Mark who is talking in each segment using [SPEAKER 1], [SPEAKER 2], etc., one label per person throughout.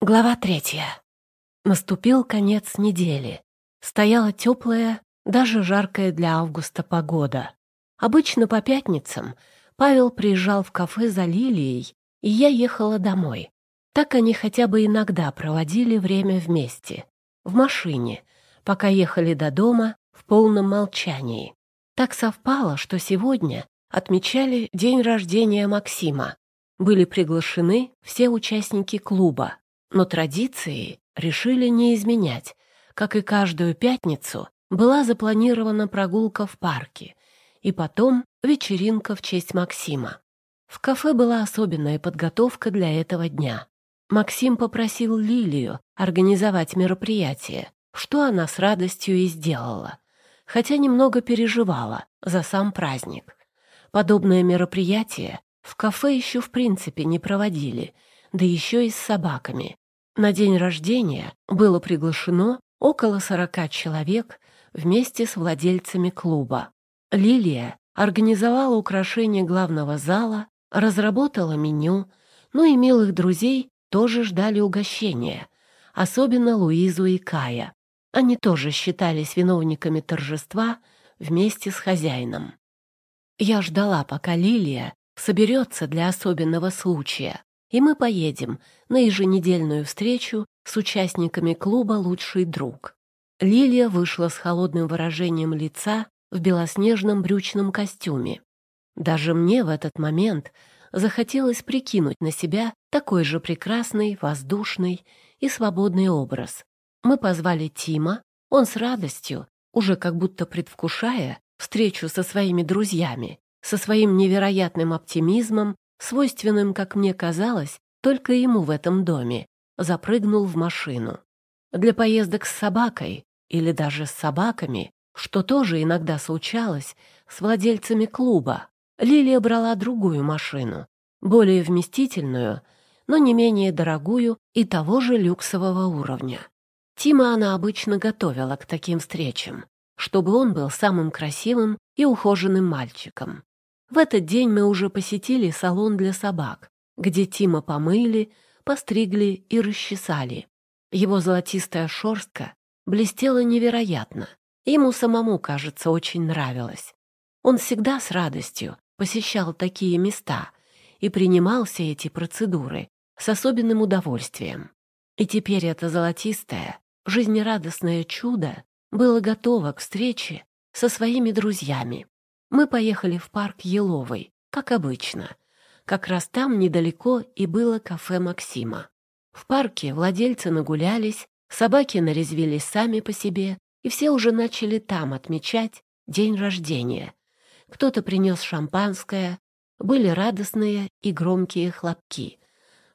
[SPEAKER 1] Глава третья. Наступил конец недели. Стояла теплая, даже жаркая для августа погода. Обычно по пятницам Павел приезжал в кафе за Лилией, и я ехала домой. Так они хотя бы иногда проводили время вместе. В машине, пока ехали до дома в полном молчании. Так совпало, что сегодня отмечали день рождения Максима. Были приглашены все участники клуба но традиции решили не изменять. Как и каждую пятницу, была запланирована прогулка в парке и потом вечеринка в честь Максима. В кафе была особенная подготовка для этого дня. Максим попросил Лилию организовать мероприятие, что она с радостью и сделала, хотя немного переживала за сам праздник. Подобное мероприятие в кафе еще в принципе не проводили — да еще и с собаками. На день рождения было приглашено около 40 человек вместе с владельцами клуба. Лилия организовала украшение главного зала, разработала меню, но и милых друзей тоже ждали угощения, особенно Луизу и Кая. Они тоже считались виновниками торжества вместе с хозяином. Я ждала, пока Лилия соберется для особенного случая, и мы поедем на еженедельную встречу с участниками клуба «Лучший друг». Лилия вышла с холодным выражением лица в белоснежном брючном костюме. Даже мне в этот момент захотелось прикинуть на себя такой же прекрасный, воздушный и свободный образ. Мы позвали Тима, он с радостью, уже как будто предвкушая встречу со своими друзьями, со своим невероятным оптимизмом свойственным, как мне казалось, только ему в этом доме, запрыгнул в машину. Для поездок с собакой или даже с собаками, что тоже иногда случалось с владельцами клуба, Лилия брала другую машину, более вместительную, но не менее дорогую и того же люксового уровня. Тима она обычно готовила к таким встречам, чтобы он был самым красивым и ухоженным мальчиком. В этот день мы уже посетили салон для собак, где Тима помыли, постригли и расчесали. Его золотистая шерстка блестела невероятно. Ему самому, кажется, очень нравилось. Он всегда с радостью посещал такие места и принимал все эти процедуры с особенным удовольствием. И теперь это золотистое, жизнерадостное чудо было готово к встрече со своими друзьями. Мы поехали в парк еловый, как обычно. Как раз там недалеко и было кафе Максима. В парке владельцы нагулялись, собаки нарезвились сами по себе, и все уже начали там отмечать день рождения. Кто-то принес шампанское, были радостные и громкие хлопки.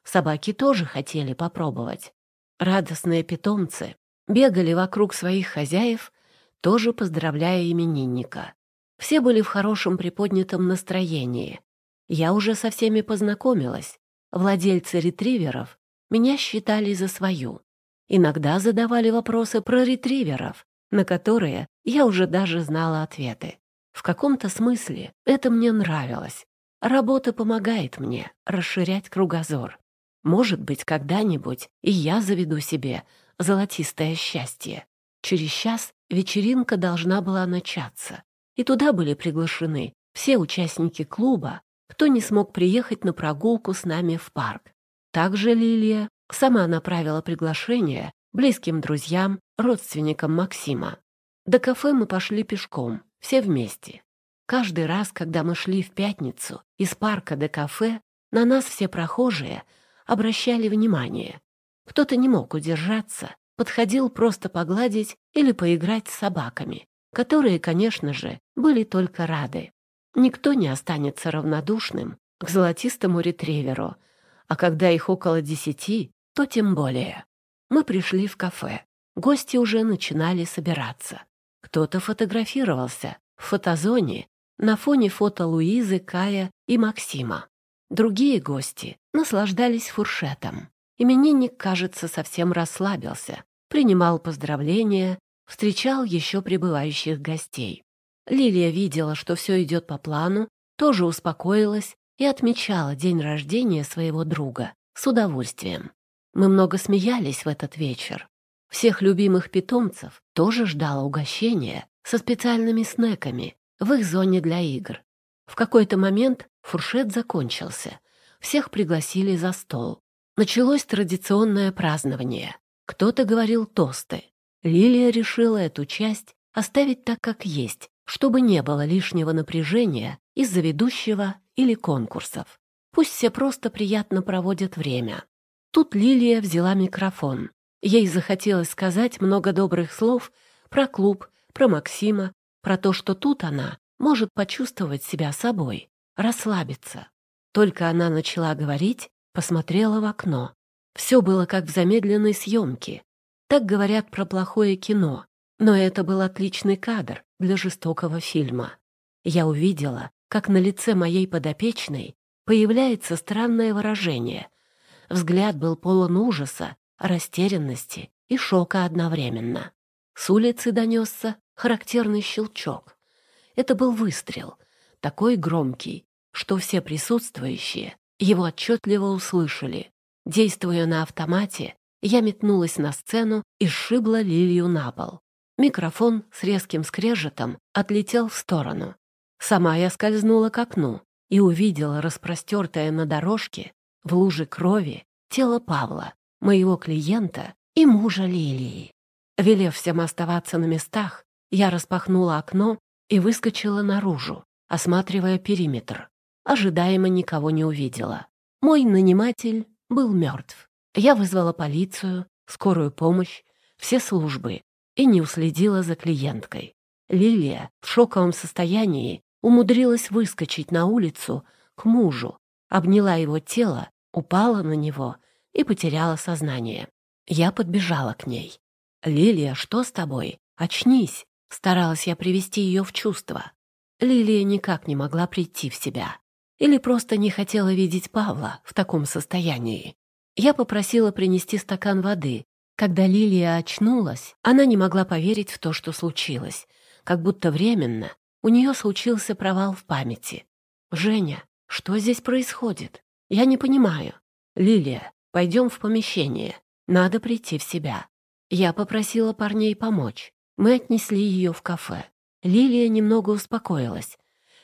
[SPEAKER 1] Собаки тоже хотели попробовать. Радостные питомцы бегали вокруг своих хозяев, тоже поздравляя именинника. Все были в хорошем приподнятом настроении. Я уже со всеми познакомилась. Владельцы ретриверов меня считали за свою. Иногда задавали вопросы про ретриверов, на которые я уже даже знала ответы. В каком-то смысле это мне нравилось. Работа помогает мне расширять кругозор. Может быть, когда-нибудь и я заведу себе золотистое счастье. Через час вечеринка должна была начаться и туда были приглашены все участники клуба, кто не смог приехать на прогулку с нами в парк. Также Лилия сама направила приглашение близким друзьям, родственникам Максима. До кафе мы пошли пешком, все вместе. Каждый раз, когда мы шли в пятницу из парка до кафе, на нас все прохожие обращали внимание. Кто-то не мог удержаться, подходил просто погладить или поиграть с собаками которые, конечно же, были только рады. Никто не останется равнодушным к золотистому ретриверу, а когда их около десяти, то тем более. Мы пришли в кафе. Гости уже начинали собираться. Кто-то фотографировался в фотозоне на фоне фото Луизы, Кая и Максима. Другие гости наслаждались фуршетом. Именинник, кажется, совсем расслабился, принимал поздравления встречал еще прибывающих гостей. Лилия видела, что все идет по плану, тоже успокоилась и отмечала день рождения своего друга с удовольствием. Мы много смеялись в этот вечер. Всех любимых питомцев тоже ждало угощение со специальными снеками в их зоне для игр. В какой-то момент фуршет закончился. Всех пригласили за стол. Началось традиционное празднование. Кто-то говорил тосты, Лилия решила эту часть оставить так, как есть, чтобы не было лишнего напряжения из-за ведущего или конкурсов. Пусть все просто приятно проводят время. Тут Лилия взяла микрофон. Ей захотелось сказать много добрых слов про клуб, про Максима, про то, что тут она может почувствовать себя собой, расслабиться. Только она начала говорить, посмотрела в окно. Все было как в замедленной съемке. Так говорят про плохое кино, но это был отличный кадр для жестокого фильма. Я увидела, как на лице моей подопечной появляется странное выражение. Взгляд был полон ужаса, растерянности и шока одновременно. С улицы донесся характерный щелчок. Это был выстрел, такой громкий, что все присутствующие его отчетливо услышали. Действуя на автомате, я метнулась на сцену и сшибла лилию на пол. Микрофон с резким скрежетом отлетел в сторону. Сама я скользнула к окну и увидела распростертое на дорожке, в луже крови, тело Павла, моего клиента и мужа Лилии. Велев всем оставаться на местах, я распахнула окно и выскочила наружу, осматривая периметр. Ожидаемо никого не увидела. Мой наниматель был мертв. Я вызвала полицию, скорую помощь, все службы и не уследила за клиенткой. Лилия в шоковом состоянии умудрилась выскочить на улицу к мужу, обняла его тело, упала на него и потеряла сознание. Я подбежала к ней. «Лилия, что с тобой? Очнись!» Старалась я привести ее в чувство. Лилия никак не могла прийти в себя. Или просто не хотела видеть Павла в таком состоянии. Я попросила принести стакан воды. Когда Лилия очнулась, она не могла поверить в то, что случилось. Как будто временно у нее случился провал в памяти. «Женя, что здесь происходит? Я не понимаю. Лилия, пойдем в помещение. Надо прийти в себя». Я попросила парней помочь. Мы отнесли ее в кафе. Лилия немного успокоилась.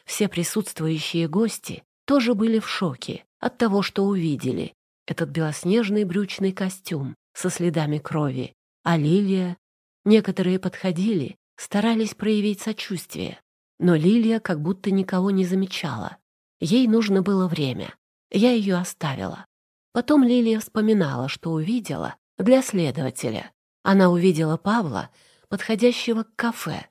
[SPEAKER 1] Все присутствующие гости тоже были в шоке от того, что увидели, этот белоснежный брючный костюм со следами крови, а Лилия... Некоторые подходили, старались проявить сочувствие, но Лилия как будто никого не замечала. Ей нужно было время. Я ее оставила. Потом Лилия вспоминала, что увидела для следователя. Она увидела Павла, подходящего к кафе.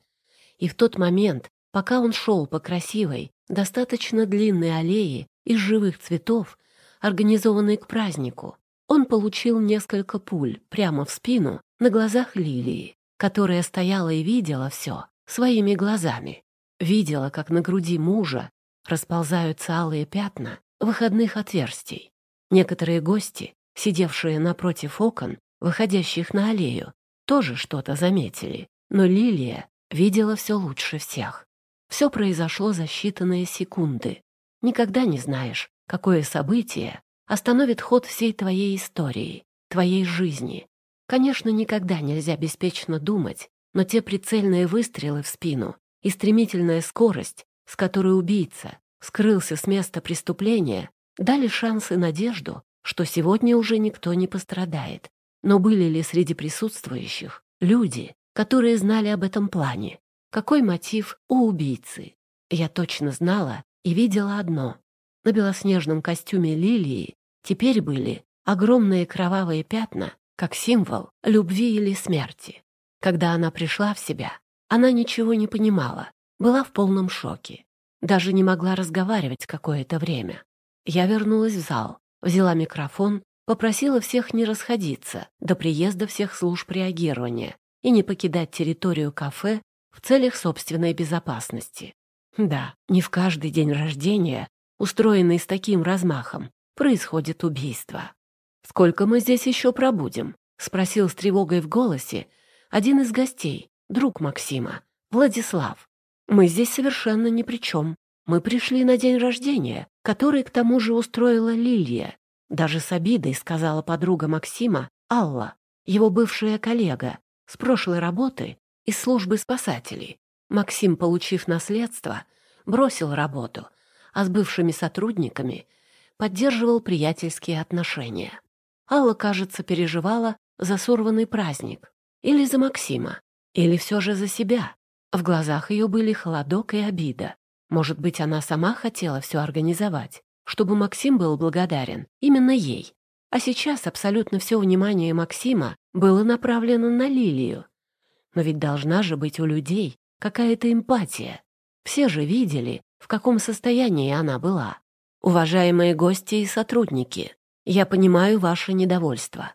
[SPEAKER 1] И в тот момент, пока он шел по красивой, достаточно длинной аллее из живых цветов, организованный к празднику, он получил несколько пуль прямо в спину на глазах Лилии, которая стояла и видела все своими глазами. Видела, как на груди мужа расползаются алые пятна выходных отверстий. Некоторые гости, сидевшие напротив окон, выходящих на аллею, тоже что-то заметили, но Лилия видела все лучше всех. Все произошло за считанные секунды. Никогда не знаешь, какое событие остановит ход всей твоей истории, твоей жизни. Конечно, никогда нельзя беспечно думать, но те прицельные выстрелы в спину и стремительная скорость, с которой убийца скрылся с места преступления, дали шанс и надежду, что сегодня уже никто не пострадает. Но были ли среди присутствующих люди, которые знали об этом плане? Какой мотив у убийцы? Я точно знала и видела одно на белоснежном костюме лилии теперь были огромные кровавые пятна, как символ любви или смерти. Когда она пришла в себя, она ничего не понимала, была в полном шоке. Даже не могла разговаривать какое-то время. Я вернулась в зал, взяла микрофон, попросила всех не расходиться до приезда всех служб реагирования и не покидать территорию кафе в целях собственной безопасности. Да, не в каждый день рождения устроенный с таким размахом, происходит убийство. «Сколько мы здесь еще пробудем?» — спросил с тревогой в голосе один из гостей, друг Максима, Владислав. «Мы здесь совершенно ни при чем. Мы пришли на день рождения, который к тому же устроила Лилия. Даже с обидой сказала подруга Максима, Алла, его бывшая коллега, с прошлой работы из службы спасателей. Максим, получив наследство, бросил работу — а с бывшими сотрудниками поддерживал приятельские отношения. Алла, кажется, переживала за сорванный праздник. Или за Максима. Или все же за себя. В глазах ее были холодок и обида. Может быть, она сама хотела все организовать, чтобы Максим был благодарен именно ей. А сейчас абсолютно все внимание Максима было направлено на Лилию. Но ведь должна же быть у людей какая-то эмпатия. Все же видели, в каком состоянии она была. «Уважаемые гости и сотрудники, я понимаю ваше недовольство,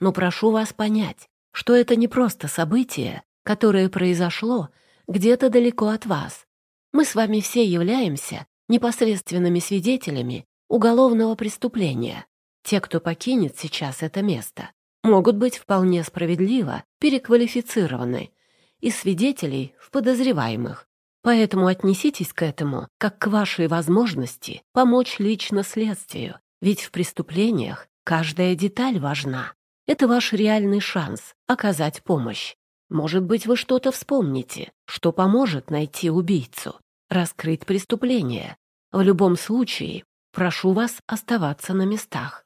[SPEAKER 1] но прошу вас понять, что это не просто событие, которое произошло где-то далеко от вас. Мы с вами все являемся непосредственными свидетелями уголовного преступления. Те, кто покинет сейчас это место, могут быть вполне справедливо переквалифицированы из свидетелей в подозреваемых, Поэтому отнеситесь к этому как к вашей возможности помочь лично следствию, ведь в преступлениях каждая деталь важна. Это ваш реальный шанс оказать помощь. Может быть, вы что-то вспомните, что поможет найти убийцу, раскрыть преступление. В любом случае, прошу вас оставаться на местах.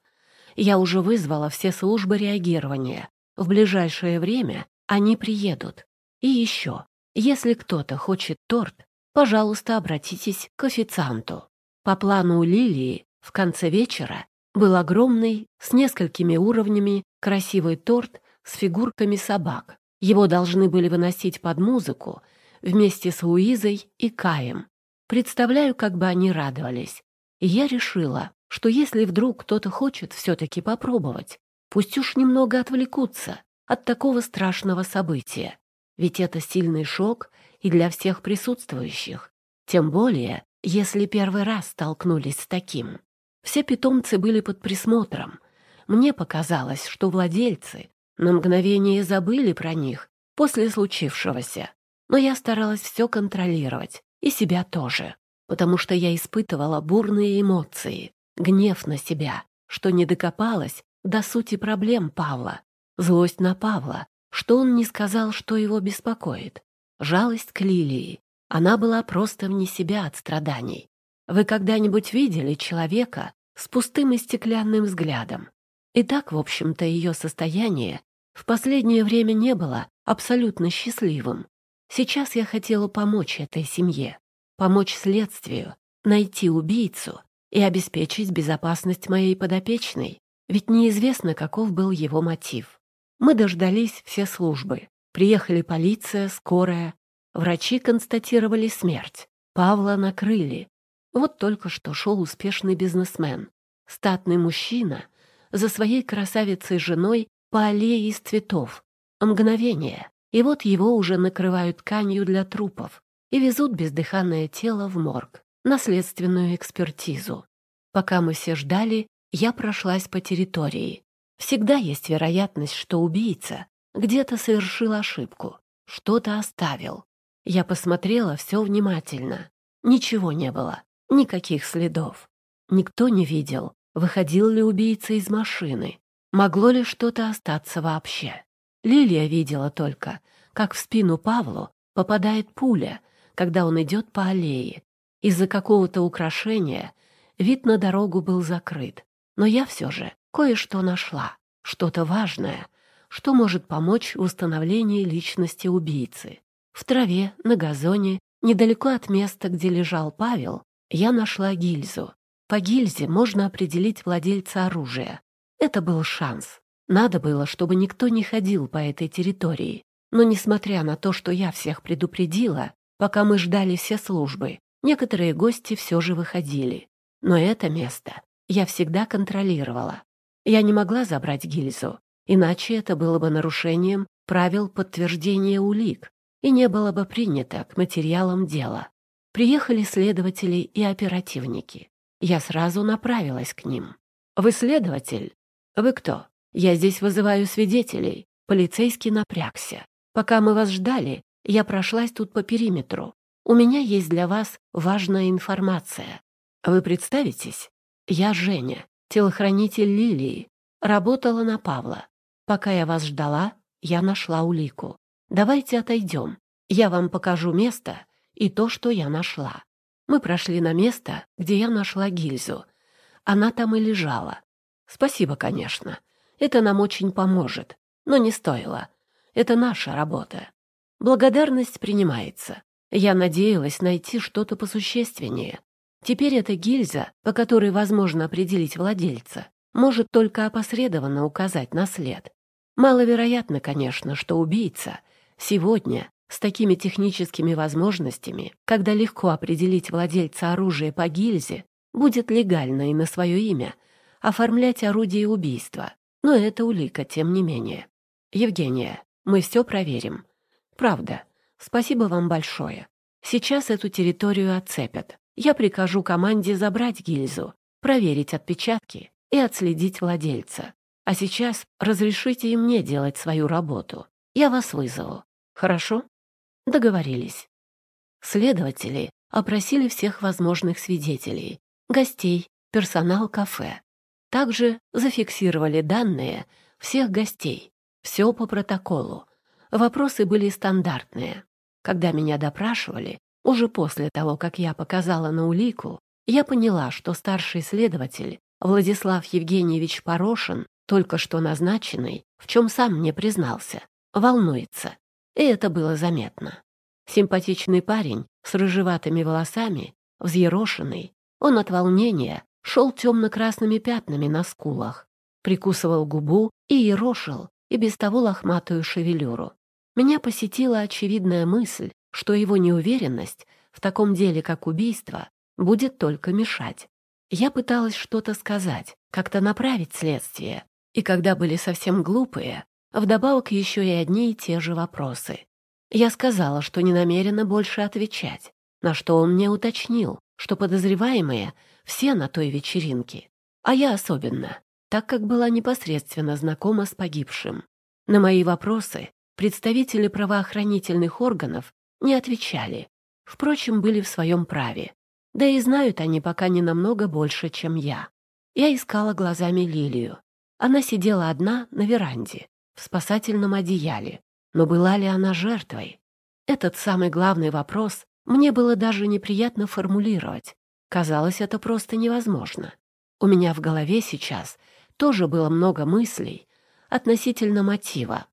[SPEAKER 1] Я уже вызвала все службы реагирования. В ближайшее время они приедут. И еще. Если кто-то хочет торт, пожалуйста, обратитесь к официанту. По плану Лилии в конце вечера был огромный, с несколькими уровнями, красивый торт с фигурками собак. Его должны были выносить под музыку вместе с Луизой и Каем. Представляю, как бы они радовались. И я решила, что если вдруг кто-то хочет все-таки попробовать, пусть уж немного отвлекутся от такого страшного события ведь это сильный шок и для всех присутствующих, тем более, если первый раз столкнулись с таким. Все питомцы были под присмотром. Мне показалось, что владельцы на мгновение забыли про них после случившегося, но я старалась все контролировать, и себя тоже, потому что я испытывала бурные эмоции, гнев на себя, что не докопалась до сути проблем Павла, злость на Павла, что он не сказал, что его беспокоит. Жалость к Лилии. Она была просто вне себя от страданий. Вы когда-нибудь видели человека с пустым и стеклянным взглядом? И так, в общем-то, ее состояние в последнее время не было абсолютно счастливым. Сейчас я хотела помочь этой семье, помочь следствию, найти убийцу и обеспечить безопасность моей подопечной, ведь неизвестно, каков был его мотив. Мы дождались все службы. Приехали полиция, скорая. Врачи констатировали смерть. Павла накрыли. Вот только что шел успешный бизнесмен. Статный мужчина за своей красавицей-женой по аллее из цветов. Мгновение. И вот его уже накрывают тканью для трупов и везут бездыханное тело в морг на следственную экспертизу. Пока мы все ждали, я прошлась по территории. Всегда есть вероятность, что убийца где-то совершил ошибку, что-то оставил. Я посмотрела все внимательно. Ничего не было, никаких следов. Никто не видел, выходил ли убийца из машины, могло ли что-то остаться вообще. Лилия видела только, как в спину Павлу попадает пуля, когда он идет по аллее. Из-за какого-то украшения вид на дорогу был закрыт, но я все же кое-что нашла, что-то важное, что может помочь в установлении личности убийцы. В траве, на газоне, недалеко от места, где лежал Павел, я нашла гильзу. По гильзе можно определить владельца оружия. Это был шанс. Надо было, чтобы никто не ходил по этой территории. Но несмотря на то, что я всех предупредила, пока мы ждали все службы, некоторые гости все же выходили. Но это место я всегда контролировала. Я не могла забрать гильзу, иначе это было бы нарушением правил подтверждения улик и не было бы принято к материалам дела. Приехали следователи и оперативники. Я сразу направилась к ним. «Вы следователь? Вы кто? Я здесь вызываю свидетелей». Полицейский напрягся. «Пока мы вас ждали, я прошлась тут по периметру. У меня есть для вас важная информация. Вы представитесь? Я Женя, телохранитель Лилии, работала на Павла. Пока я вас ждала, я нашла улику. Давайте отойдем. Я вам покажу место и то, что я нашла. Мы прошли на место, где я нашла гильзу. Она там и лежала. Спасибо, конечно. Это нам очень поможет. Но не стоило. Это наша работа. Благодарность принимается. Я надеялась найти что-то посущественнее. Теперь эта гильза, по которой возможно определить владельца, может только опосредованно указать на след. Маловероятно, конечно, что убийца сегодня с такими техническими возможностями, когда легко определить владельца оружия по гильзе, будет легально и на свое имя оформлять орудие убийства. Но это улика, тем не менее. Евгения, мы все проверим. Правда. Спасибо вам большое. Сейчас эту территорию оцепят я прикажу команде забрать гильзу, проверить отпечатки и отследить владельца. А сейчас разрешите и мне делать свою работу. Я вас вызову. Хорошо? Договорились. Следователи опросили всех возможных свидетелей, гостей, персонал кафе. Также зафиксировали данные всех гостей. Все по протоколу. Вопросы были стандартные. Когда меня допрашивали, уже после того, как я показала на улику, я поняла, что старший следователь Владислав Евгеньевич Порошин, только что назначенный, в чем сам мне признался, волнуется. И это было заметно. Симпатичный парень с рыжеватыми волосами, взъерошенный, он от волнения шел темно-красными пятнами на скулах, прикусывал губу и ерошил и без того лохматую шевелюру. Меня посетила очевидная мысль, что его неуверенность в таком деле, как убийство, будет только мешать. Я пыталась что-то сказать, как-то направить следствие, и когда были совсем глупые, вдобавок еще и одни и те же вопросы. Я сказала, что не намерена больше отвечать, на что он мне уточнил, что подозреваемые все на той вечеринке, а я особенно, так как была непосредственно знакома с погибшим. На мои вопросы представители правоохранительных органов не отвечали. Впрочем, были в своем праве. Да и знают они пока не намного больше, чем я. Я искала глазами Лилию. Она сидела одна на веранде, в спасательном одеяле. Но была ли она жертвой? Этот самый главный вопрос мне было даже неприятно формулировать. Казалось, это просто невозможно. У меня в голове сейчас тоже было много мыслей относительно мотива.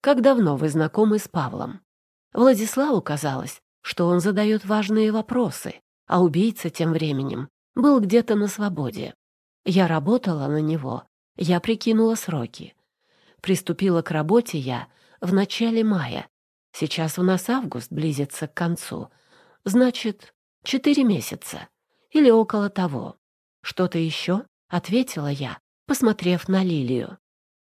[SPEAKER 1] «Как давно вы знакомы с Павлом?» Владиславу казалось, что он задает важные вопросы, а убийца тем временем был где-то на свободе. Я работала на него, я прикинула сроки. Приступила к работе я в начале мая. Сейчас у нас август близится к концу. Значит, четыре месяца или около того. Что-то еще? Ответила я, посмотрев на Лилию.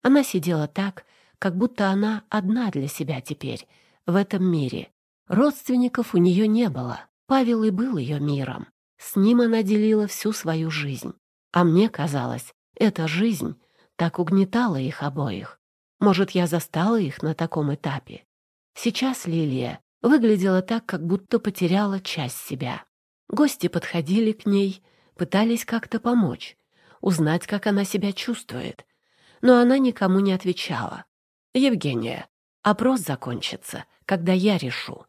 [SPEAKER 1] Она сидела так, как будто она одна для себя теперь — в этом мире. Родственников у нее не было. Павел и был ее миром. С ним она делила всю свою жизнь. А мне казалось, эта жизнь так угнетала их обоих. Может, я застала их на таком этапе. Сейчас Лилия выглядела так, как будто потеряла часть себя. Гости подходили к ней, пытались как-то помочь, узнать, как она себя чувствует. Но она никому не отвечала. «Евгения, опрос закончится», когда я решу.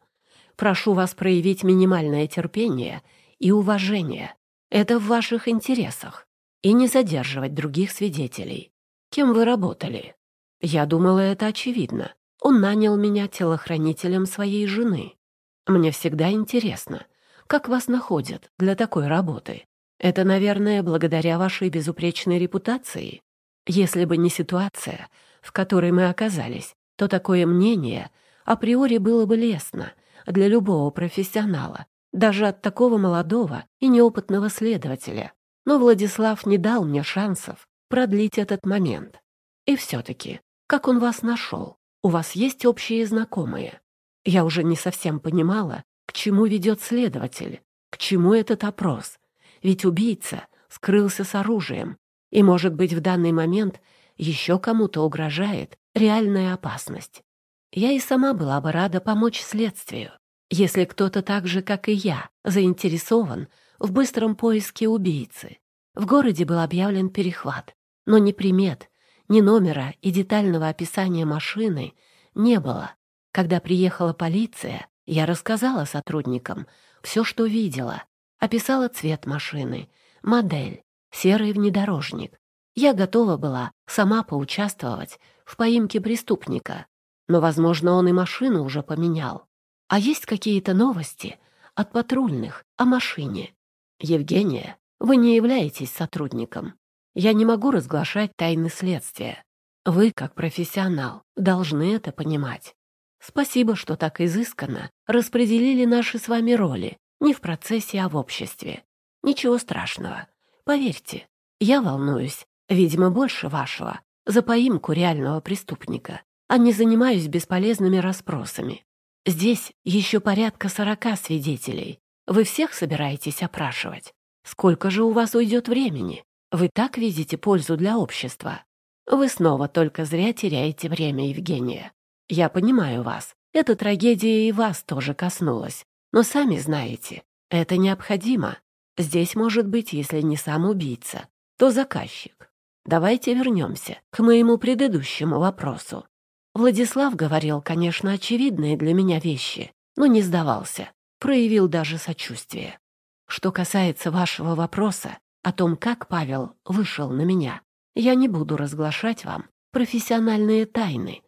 [SPEAKER 1] Прошу вас проявить минимальное терпение и уважение. Это в ваших интересах. И не задерживать других свидетелей. Кем вы работали? Я думала, это очевидно. Он нанял меня телохранителем своей жены. Мне всегда интересно, как вас находят для такой работы. Это, наверное, благодаря вашей безупречной репутации. Если бы не ситуация, в которой мы оказались, то такое мнение априори было бы лестно для любого профессионала, даже от такого молодого и неопытного следователя. Но Владислав не дал мне шансов продлить этот момент. И все-таки, как он вас нашел? У вас есть общие знакомые? Я уже не совсем понимала, к чему ведет следователь, к чему этот опрос. Ведь убийца скрылся с оружием, и, может быть, в данный момент еще кому-то угрожает реальная опасность. Я и сама была бы рада помочь следствию, если кто-то так же, как и я, заинтересован в быстром поиске убийцы. В городе был объявлен перехват, но ни примет, ни номера и детального описания машины не было. Когда приехала полиция, я рассказала сотрудникам все, что видела. Описала цвет машины, модель, серый внедорожник. Я готова была сама поучаствовать в поимке преступника но, возможно, он и машину уже поменял. А есть какие-то новости от патрульных о машине? Евгения, вы не являетесь сотрудником. Я не могу разглашать тайны следствия. Вы, как профессионал, должны это понимать. Спасибо, что так изысканно распределили наши с вами роли, не в процессе, а в обществе. Ничего страшного. Поверьте, я волнуюсь, видимо, больше вашего, за поимку реального преступника а не занимаюсь бесполезными расспросами. Здесь еще порядка сорока свидетелей. Вы всех собираетесь опрашивать? Сколько же у вас уйдет времени? Вы так видите пользу для общества? Вы снова только зря теряете время, Евгения. Я понимаю вас. Эта трагедия и вас тоже коснулась. Но сами знаете, это необходимо. Здесь может быть, если не сам убийца, то заказчик. Давайте вернемся к моему предыдущему вопросу. Владислав говорил, конечно, очевидные для меня вещи, но не сдавался, проявил даже сочувствие. Что касается вашего вопроса о том, как Павел вышел на меня, я не буду разглашать вам профессиональные тайны.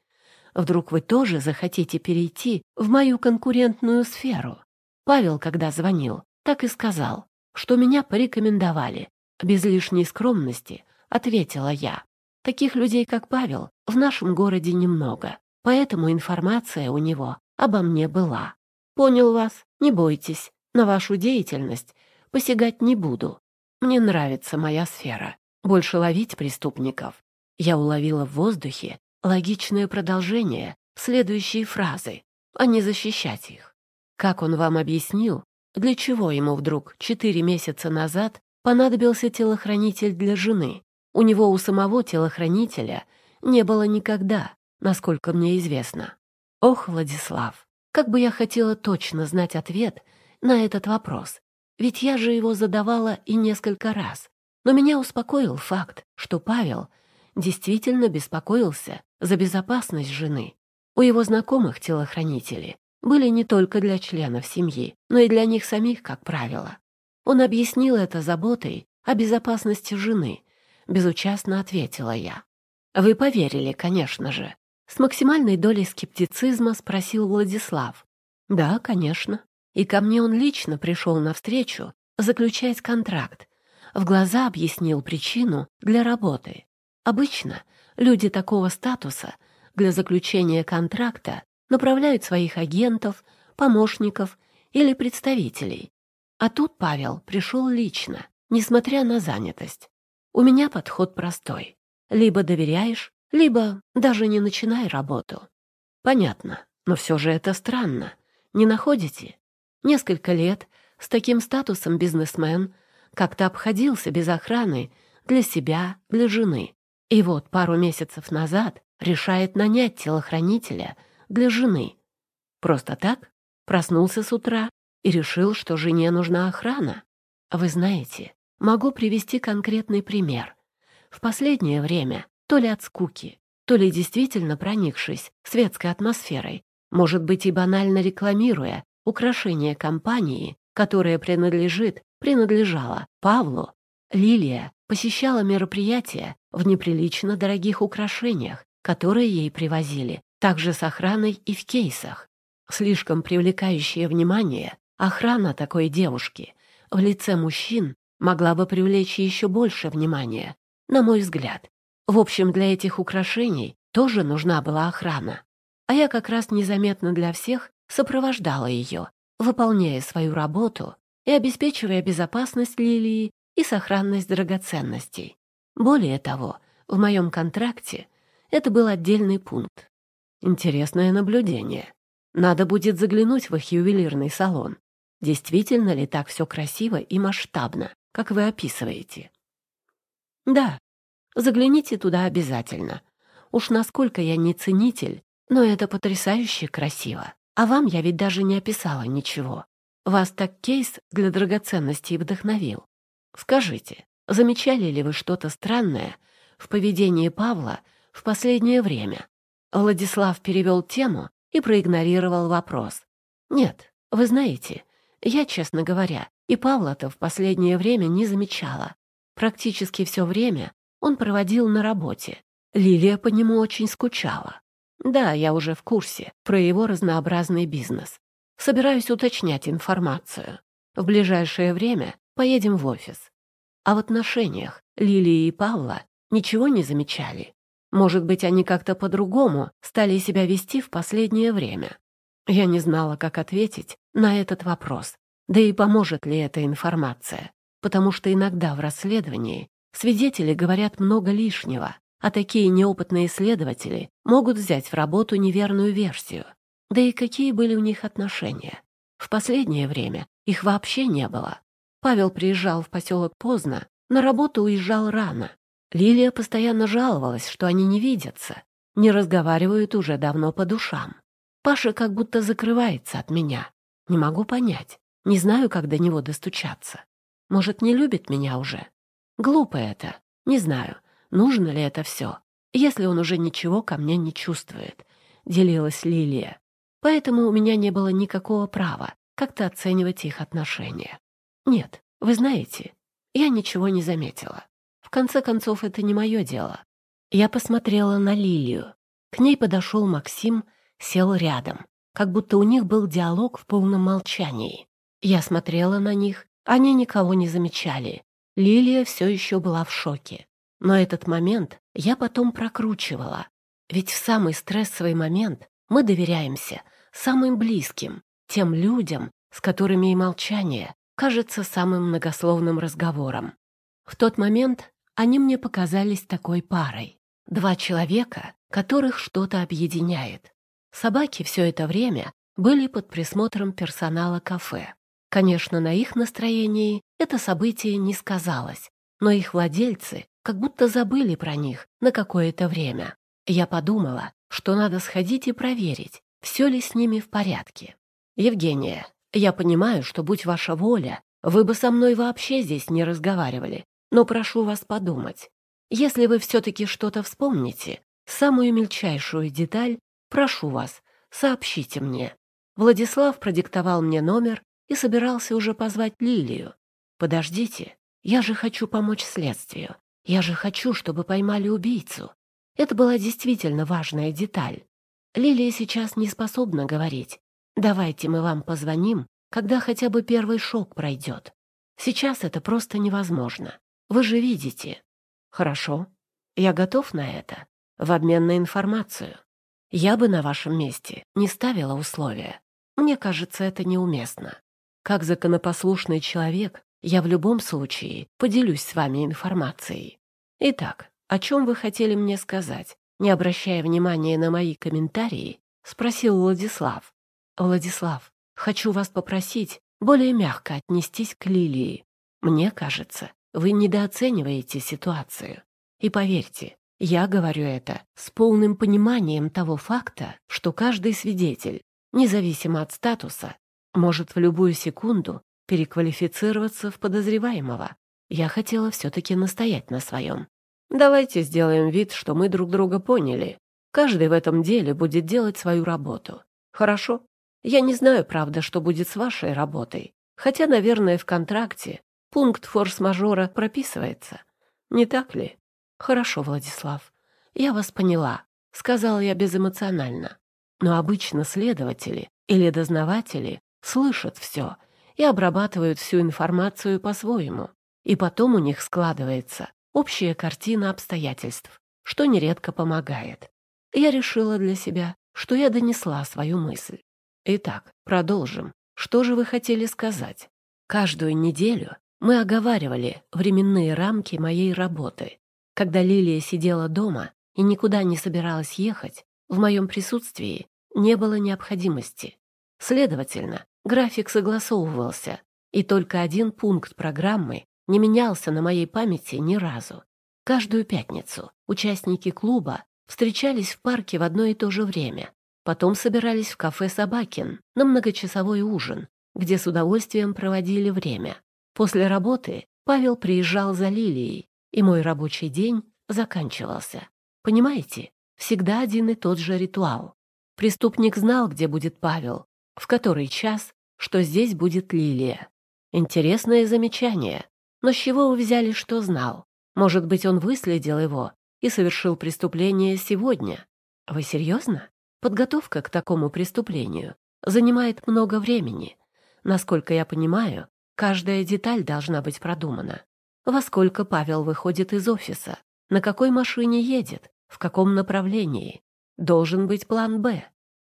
[SPEAKER 1] Вдруг вы тоже захотите перейти в мою конкурентную сферу. Павел, когда звонил, так и сказал, что меня порекомендовали. Без лишней скромности ответила я. Таких людей, как Павел, в нашем городе немного, поэтому информация у него обо мне была. Понял вас, не бойтесь, на вашу деятельность посягать не буду. Мне нравится моя сфера. Больше ловить преступников. Я уловила в воздухе логичное продолжение следующей фразы, а не защищать их. Как он вам объяснил, для чего ему вдруг четыре месяца назад понадобился телохранитель для жены? У него у самого телохранителя не было никогда, насколько мне известно. Ох, Владислав, как бы я хотела точно знать ответ на этот вопрос, ведь я же его задавала и несколько раз. Но меня успокоил факт, что Павел действительно беспокоился за безопасность жены. У его знакомых телохранители были не только для членов семьи, но и для них самих, как правило. Он объяснил это заботой о безопасности жены безучастно ответила я. «Вы поверили, конечно же», — с максимальной долей скептицизма спросил Владислав. «Да, конечно. И ко мне он лично пришел навстречу заключать контракт. В глаза объяснил причину для работы. Обычно люди такого статуса для заключения контракта направляют своих агентов, помощников или представителей. А тут Павел пришел лично, несмотря на занятость. У меня подход простой. Либо доверяешь, либо даже не начинай работу. Понятно, но все же это странно. Не находите? Несколько лет с таким статусом бизнесмен как-то обходился без охраны для себя, для жены. И вот пару месяцев назад решает нанять телохранителя для жены. Просто так? Проснулся с утра и решил, что жене нужна охрана. Вы знаете, могу привести конкретный пример. В последнее время, то ли от скуки, то ли действительно проникшись светской атмосферой, может быть и банально рекламируя украшение компании, которая принадлежит, принадлежала Павлу, Лилия посещала мероприятия в неприлично дорогих украшениях, которые ей привозили, также с охраной и в кейсах. Слишком привлекающее внимание охрана такой девушки в лице мужчин, могла бы привлечь еще больше внимания, на мой взгляд. В общем, для этих украшений тоже нужна была охрана. А я как раз незаметно для всех сопровождала ее, выполняя свою работу и обеспечивая безопасность Лилии и сохранность драгоценностей. Более того, в моем контракте это был отдельный пункт. Интересное наблюдение. Надо будет заглянуть в их ювелирный салон. Действительно ли так все красиво и масштабно? как вы описываете. Да, загляните туда обязательно. Уж насколько я не ценитель, но это потрясающе красиво. А вам я ведь даже не описала ничего. Вас так кейс для драгоценностей вдохновил. Скажите, замечали ли вы что-то странное в поведении Павла в последнее время? Владислав перевел тему и проигнорировал вопрос. Нет, вы знаете, я, честно говоря, и Павла-то в последнее время не замечала. Практически все время он проводил на работе. Лилия по нему очень скучала. Да, я уже в курсе про его разнообразный бизнес. Собираюсь уточнять информацию. В ближайшее время поедем в офис. А в отношениях Лилии и Павла ничего не замечали. Может быть, они как-то по-другому стали себя вести в последнее время. Я не знала, как ответить на этот вопрос, да и поможет ли эта информация? Потому что иногда в расследовании свидетели говорят много лишнего, а такие неопытные следователи могут взять в работу неверную версию. Да и какие были у них отношения? В последнее время их вообще не было. Павел приезжал в поселок поздно, на работу уезжал рано. Лилия постоянно жаловалась, что они не видятся, не разговаривают уже давно по душам. Паша как будто закрывается от меня. Не могу понять, не знаю, как до него достучаться. Может, не любит меня уже? Глупо это. Не знаю, нужно ли это все, если он уже ничего ко мне не чувствует», — делилась Лилия. «Поэтому у меня не было никакого права как-то оценивать их отношения. Нет, вы знаете, я ничего не заметила. В конце концов, это не мое дело». Я посмотрела на Лилию. К ней подошел Максим, сел рядом, как будто у них был диалог в полном молчании. Я смотрела на них, они никого не замечали. Лилия все еще была в шоке. Но этот момент я потом прокручивала. Ведь в самый стрессовый момент мы доверяемся самым близким, тем людям, с которыми и молчание кажется самым многословным разговором. В тот момент они мне показались такой парой. Два человека, которых что-то объединяет. Собаки все это время были под присмотром персонала кафе. Конечно, на их настроении это событие не сказалось, но их владельцы как будто забыли про них на какое-то время. Я подумала, что надо сходить и проверить, все ли с ними в порядке. «Евгения, я понимаю, что, будь ваша воля, вы бы со мной вообще здесь не разговаривали, но прошу вас подумать. Если вы все-таки что-то вспомните, самую мельчайшую деталь, прошу вас, сообщите мне». Владислав продиктовал мне номер и собирался уже позвать Лилию. «Подождите, я же хочу помочь следствию. Я же хочу, чтобы поймали убийцу». Это была действительно важная деталь. Лилия сейчас не способна говорить. «Давайте мы вам позвоним, когда хотя бы первый шок пройдет. Сейчас это просто невозможно. Вы же видите». «Хорошо. Я готов на это. В обмен на информацию. Я бы на вашем месте не ставила условия. Мне кажется, это неуместно. Как законопослушный человек, я в любом случае поделюсь с вами информацией. Итак, о чем вы хотели мне сказать? Не обращая внимания на мои комментарии, спросил Владислав. Владислав, хочу вас попросить более мягко отнестись к Лилии. Мне кажется, вы недооцениваете ситуацию. И поверьте, я говорю это с полным пониманием того факта, что каждый свидетель, независимо от статуса, может, в любую секунду переквалифицироваться в подозреваемого. Я хотела все-таки настоять на своем. Давайте сделаем вид, что мы друг друга поняли. Каждый в этом деле будет делать свою работу. Хорошо? Я не знаю, правда, что будет с вашей работой. Хотя, наверное, в контракте пункт форс-мажора прописывается. Не так ли? Хорошо, Владислав. Я вас поняла, сказала я безэмоционально. Но обычно следователи или дознаватели слышат все и обрабатывают всю информацию по-своему. И потом у них складывается общая картина обстоятельств, что нередко помогает. Я решила для себя, что я донесла свою мысль. Итак, продолжим. Что же вы хотели сказать? Каждую неделю мы оговаривали временные рамки моей работы. Когда Лилия сидела дома и никуда не собиралась ехать, в моем присутствии не было необходимости. Следовательно, График согласовывался, и только один пункт программы не менялся на моей памяти ни разу. Каждую пятницу участники клуба встречались в парке в одно и то же время. Потом собирались в кафе «Собакин» на многочасовой ужин, где с удовольствием проводили время. После работы Павел приезжал за Лилией, и мой рабочий день заканчивался. Понимаете, всегда один и тот же ритуал. Преступник знал, где будет Павел, в который час, что здесь будет Лилия. Интересное замечание. Но с чего вы взяли, что знал? Может быть, он выследил его и совершил преступление сегодня? Вы серьезно? Подготовка к такому преступлению занимает много времени. Насколько я понимаю, каждая деталь должна быть продумана. Во сколько Павел выходит из офиса? На какой машине едет? В каком направлении? Должен быть план «Б».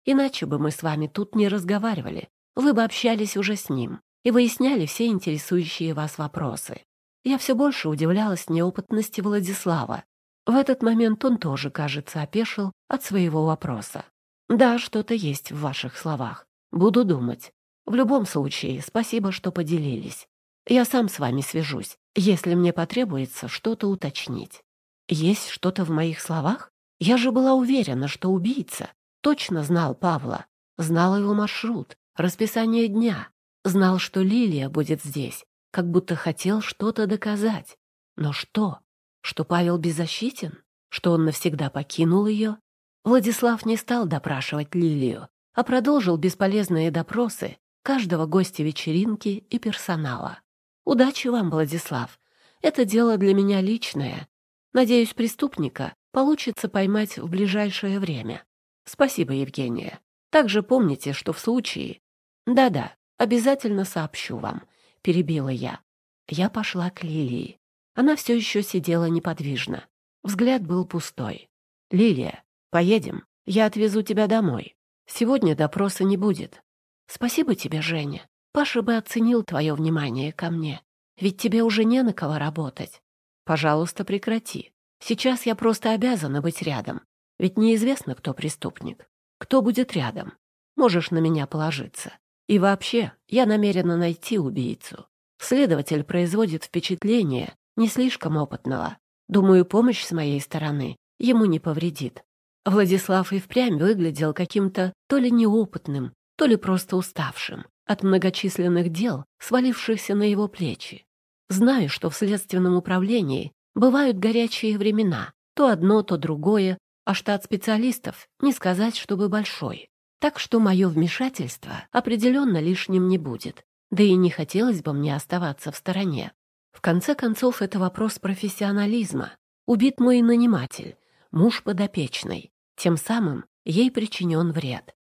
[SPEAKER 1] Иначе бы мы с вами тут не разговаривали. Вы бы общались уже с ним и выясняли все интересующие вас вопросы. Я все больше удивлялась неопытности Владислава. В этот момент он тоже, кажется, опешил от своего вопроса. «Да, что-то есть в ваших словах. Буду думать. В любом случае, спасибо, что поделились. Я сам с вами свяжусь, если мне потребуется что-то уточнить. Есть что-то в моих словах? Я же была уверена, что убийца точно знал Павла, знал его маршрут, расписание дня, знал, что Лилия будет здесь, как будто хотел что-то доказать. Но что? Что Павел беззащитен? Что он навсегда покинул ее? Владислав не стал допрашивать Лилию, а продолжил бесполезные допросы каждого гостя вечеринки и персонала. «Удачи вам, Владислав. Это дело для меня личное. Надеюсь, преступника получится поймать в ближайшее время. Спасибо, Евгения. Также помните, что в случае... Да-да, обязательно сообщу вам, перебила я. Я пошла к Лилии. Она все еще сидела неподвижно. Взгляд был пустой. «Лилия, поедем. Я отвезу тебя домой. Сегодня допроса не будет. Спасибо тебе, Женя. Паша бы оценил твое внимание ко мне. Ведь тебе уже не на кого работать. Пожалуйста, прекрати. Сейчас я просто обязана быть рядом. Ведь неизвестно, кто преступник, кто будет рядом. Можешь на меня положиться. И вообще, я намерена найти убийцу. Следователь производит впечатление не слишком опытного. Думаю, помощь с моей стороны ему не повредит. Владислав и впрямь выглядел каким-то то ли неопытным, то ли просто уставшим от многочисленных дел, свалившихся на его плечи. Знаю, что в следственном управлении бывают горячие времена, то одно, то другое, а штат специалистов не сказать, чтобы большой. Так что мое вмешательство определенно лишним не будет, да и не хотелось бы мне оставаться в стороне. В конце концов, это вопрос профессионализма. Убит мой наниматель, муж подопечный. Тем самым ей причинен вред.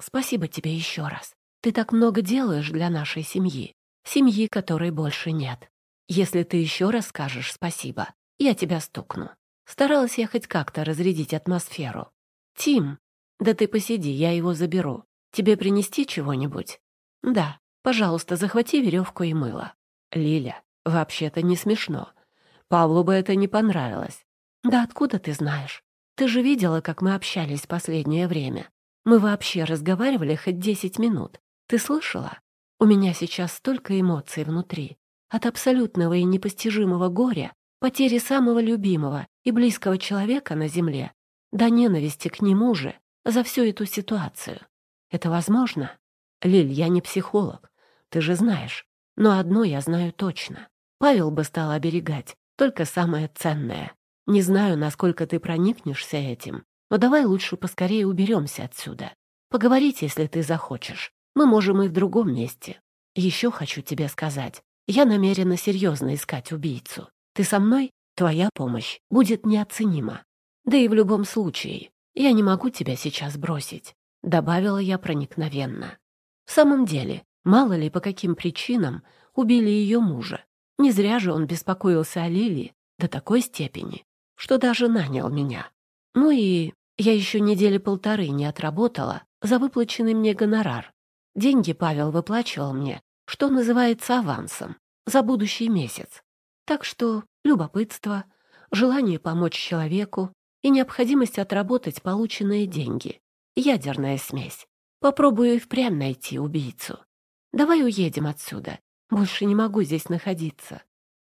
[SPEAKER 1] Спасибо тебе еще раз. Ты так много делаешь для нашей семьи. Семьи, которой больше нет. Если ты еще раз скажешь спасибо, я тебя стукну. Старалась я хоть как-то разрядить атмосферу. «Тим, да ты посиди, я его заберу. Тебе принести чего-нибудь?» «Да, пожалуйста, захвати веревку и мыло». «Лиля, вообще-то не смешно. Павлу бы это не понравилось». «Да откуда ты знаешь? Ты же видела, как мы общались последнее время. Мы вообще разговаривали хоть десять минут. Ты слышала? У меня сейчас столько эмоций внутри. От абсолютного и непостижимого горя, потери самого любимого и близкого человека на земле до ненависти к нему же за всю эту ситуацию. Это возможно? Лиль, я не психолог, ты же знаешь. Но одно я знаю точно. Павел бы стал оберегать, только самое ценное. Не знаю, насколько ты проникнешься этим, но давай лучше поскорее уберемся отсюда. Поговорить, если ты захочешь. Мы можем и в другом месте. Еще хочу тебе сказать. Я намерена серьезно искать убийцу. Ты со мной? Твоя помощь будет неоценима. Да и в любом случае, я не могу тебя сейчас бросить», — добавила я проникновенно. «В самом деле, мало ли по каким причинам убили ее мужа. Не зря же он беспокоился о Лилии до такой степени, что даже нанял меня. Ну и я еще недели полторы не отработала за выплаченный мне гонорар. Деньги Павел выплачивал мне, что называется авансом, за будущий месяц. Так что любопытство, желание помочь человеку и необходимость отработать полученные деньги. Ядерная смесь. Попробую и впрямь найти убийцу. Давай уедем отсюда. Больше не могу здесь находиться.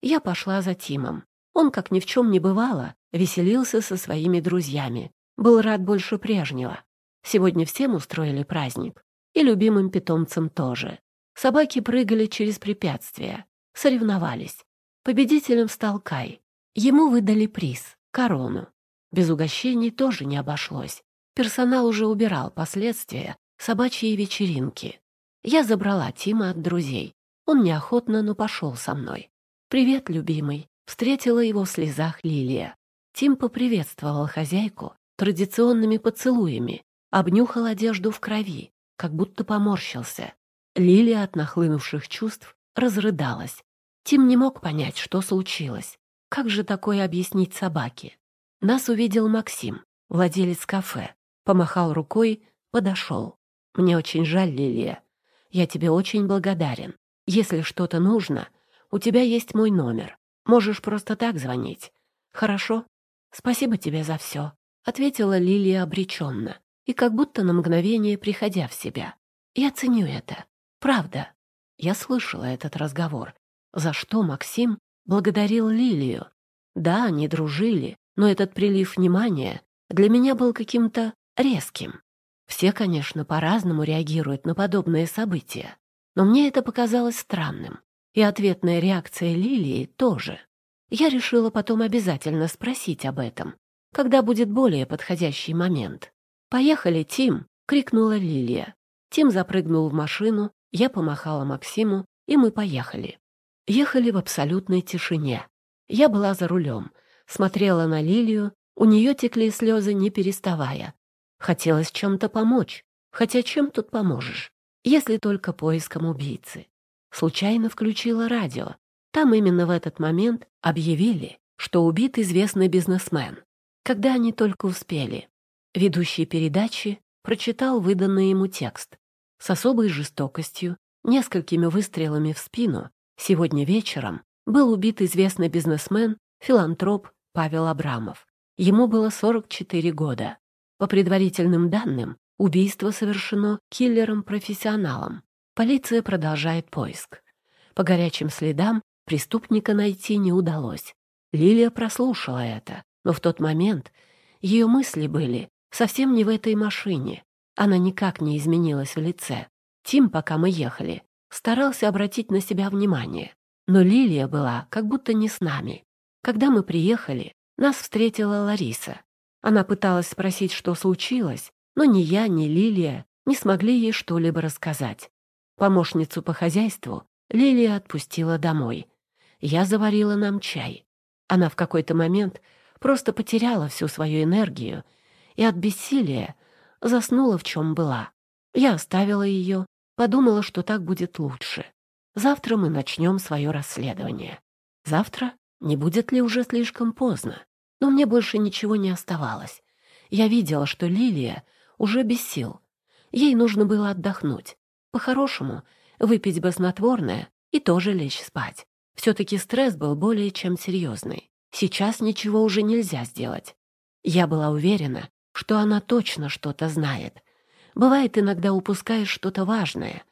[SPEAKER 1] Я пошла за Тимом. Он, как ни в чем не бывало, веселился со своими друзьями. Был рад больше прежнего. Сегодня всем устроили праздник. И любимым питомцам тоже. Собаки прыгали через препятствия. Соревновались. Победителем стал Кай. Ему выдали приз — корону. Без угощений тоже не обошлось. Персонал уже убирал последствия собачьей вечеринки. Я забрала Тима от друзей. Он неохотно, но пошел со мной. «Привет, любимый!» — встретила его в слезах Лилия. Тим поприветствовал хозяйку традиционными поцелуями, обнюхал одежду в крови, как будто поморщился. Лилия от нахлынувших чувств разрыдалась, Тим не мог понять, что случилось. Как же такое объяснить собаке? Нас увидел Максим, владелец кафе. Помахал рукой, подошел. «Мне очень жаль, Лилия. Я тебе очень благодарен. Если что-то нужно, у тебя есть мой номер. Можешь просто так звонить. Хорошо? Спасибо тебе за все», — ответила Лилия обреченно и как будто на мгновение приходя в себя. «Я ценю это. Правда». Я слышала этот разговор за что Максим благодарил Лилию. Да, они дружили, но этот прилив внимания для меня был каким-то резким. Все, конечно, по-разному реагируют на подобные события, но мне это показалось странным, и ответная реакция Лилии тоже. Я решила потом обязательно спросить об этом, когда будет более подходящий момент. «Поехали, Тим!» — крикнула Лилия. Тим запрыгнул в машину, я помахала Максиму, и мы поехали. Ехали в абсолютной тишине. Я была за рулем, смотрела на Лилию, у нее текли слезы, не переставая. Хотелось чем-то помочь, хотя чем тут поможешь, если только поиском убийцы. Случайно включила радио. Там именно в этот момент объявили, что убит известный бизнесмен. Когда они только успели. Ведущий передачи прочитал выданный ему текст. С особой жестокостью, несколькими выстрелами в спину Сегодня вечером был убит известный бизнесмен, филантроп Павел Абрамов. Ему было 44 года. По предварительным данным, убийство совершено киллером-профессионалом. Полиция продолжает поиск. По горячим следам преступника найти не удалось. Лилия прослушала это, но в тот момент ее мысли были совсем не в этой машине. Она никак не изменилась в лице. Тим, пока мы ехали, старался обратить на себя внимание, но Лилия была как будто не с нами. Когда мы приехали, нас встретила Лариса. Она пыталась спросить, что случилось, но ни я, ни Лилия не смогли ей что-либо рассказать. Помощницу по хозяйству Лилия отпустила домой. Я заварила нам чай. Она в какой-то момент просто потеряла всю свою энергию и от бессилия заснула, в чем была. Я оставила ее Подумала, что так будет лучше. Завтра мы начнем свое расследование. Завтра? Не будет ли уже слишком поздно? Но мне больше ничего не оставалось. Я видела, что Лилия уже без сил. Ей нужно было отдохнуть. По-хорошему, выпить бы снотворное и тоже лечь спать. Все-таки стресс был более чем серьезный. Сейчас ничего уже нельзя сделать. Я была уверена, что она точно что-то знает, Бывает, иногда упускаешь что-то важное.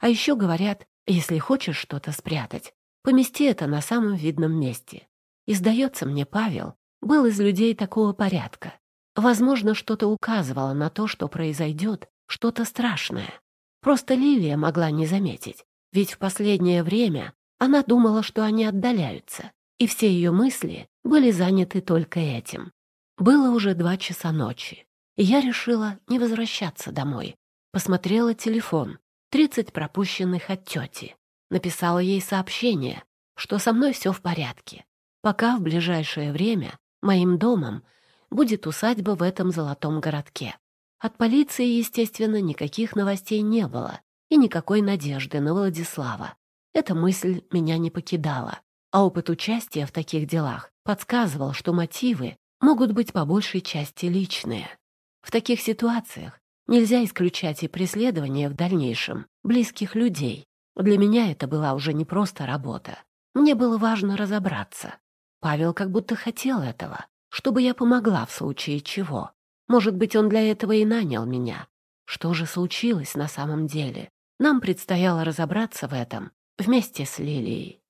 [SPEAKER 1] А еще говорят, если хочешь что-то спрятать, помести это на самом видном месте. И сдается мне, Павел был из людей такого порядка. Возможно, что-то указывало на то, что произойдет, что-то страшное. Просто Лилия могла не заметить, ведь в последнее время она думала, что они отдаляются, и все ее мысли были заняты только этим. Было уже два часа ночи. Я решила не возвращаться домой. Посмотрела телефон. 30 пропущенных от тети. Написала ей сообщение, что со мной все в порядке. Пока в ближайшее время моим домом будет усадьба в этом золотом городке. От полиции, естественно, никаких новостей не было и никакой надежды на Владислава. Эта мысль меня не покидала, а опыт участия в таких делах подсказывал, что мотивы могут быть по большей части личные. В таких ситуациях нельзя исключать и преследование в дальнейшем близких людей. Для меня это была уже не просто работа. Мне было важно разобраться. Павел как будто хотел этого, чтобы я помогла в случае чего. Может быть, он для этого и нанял меня. Что же случилось на самом деле? Нам предстояло разобраться в этом вместе с Лилией.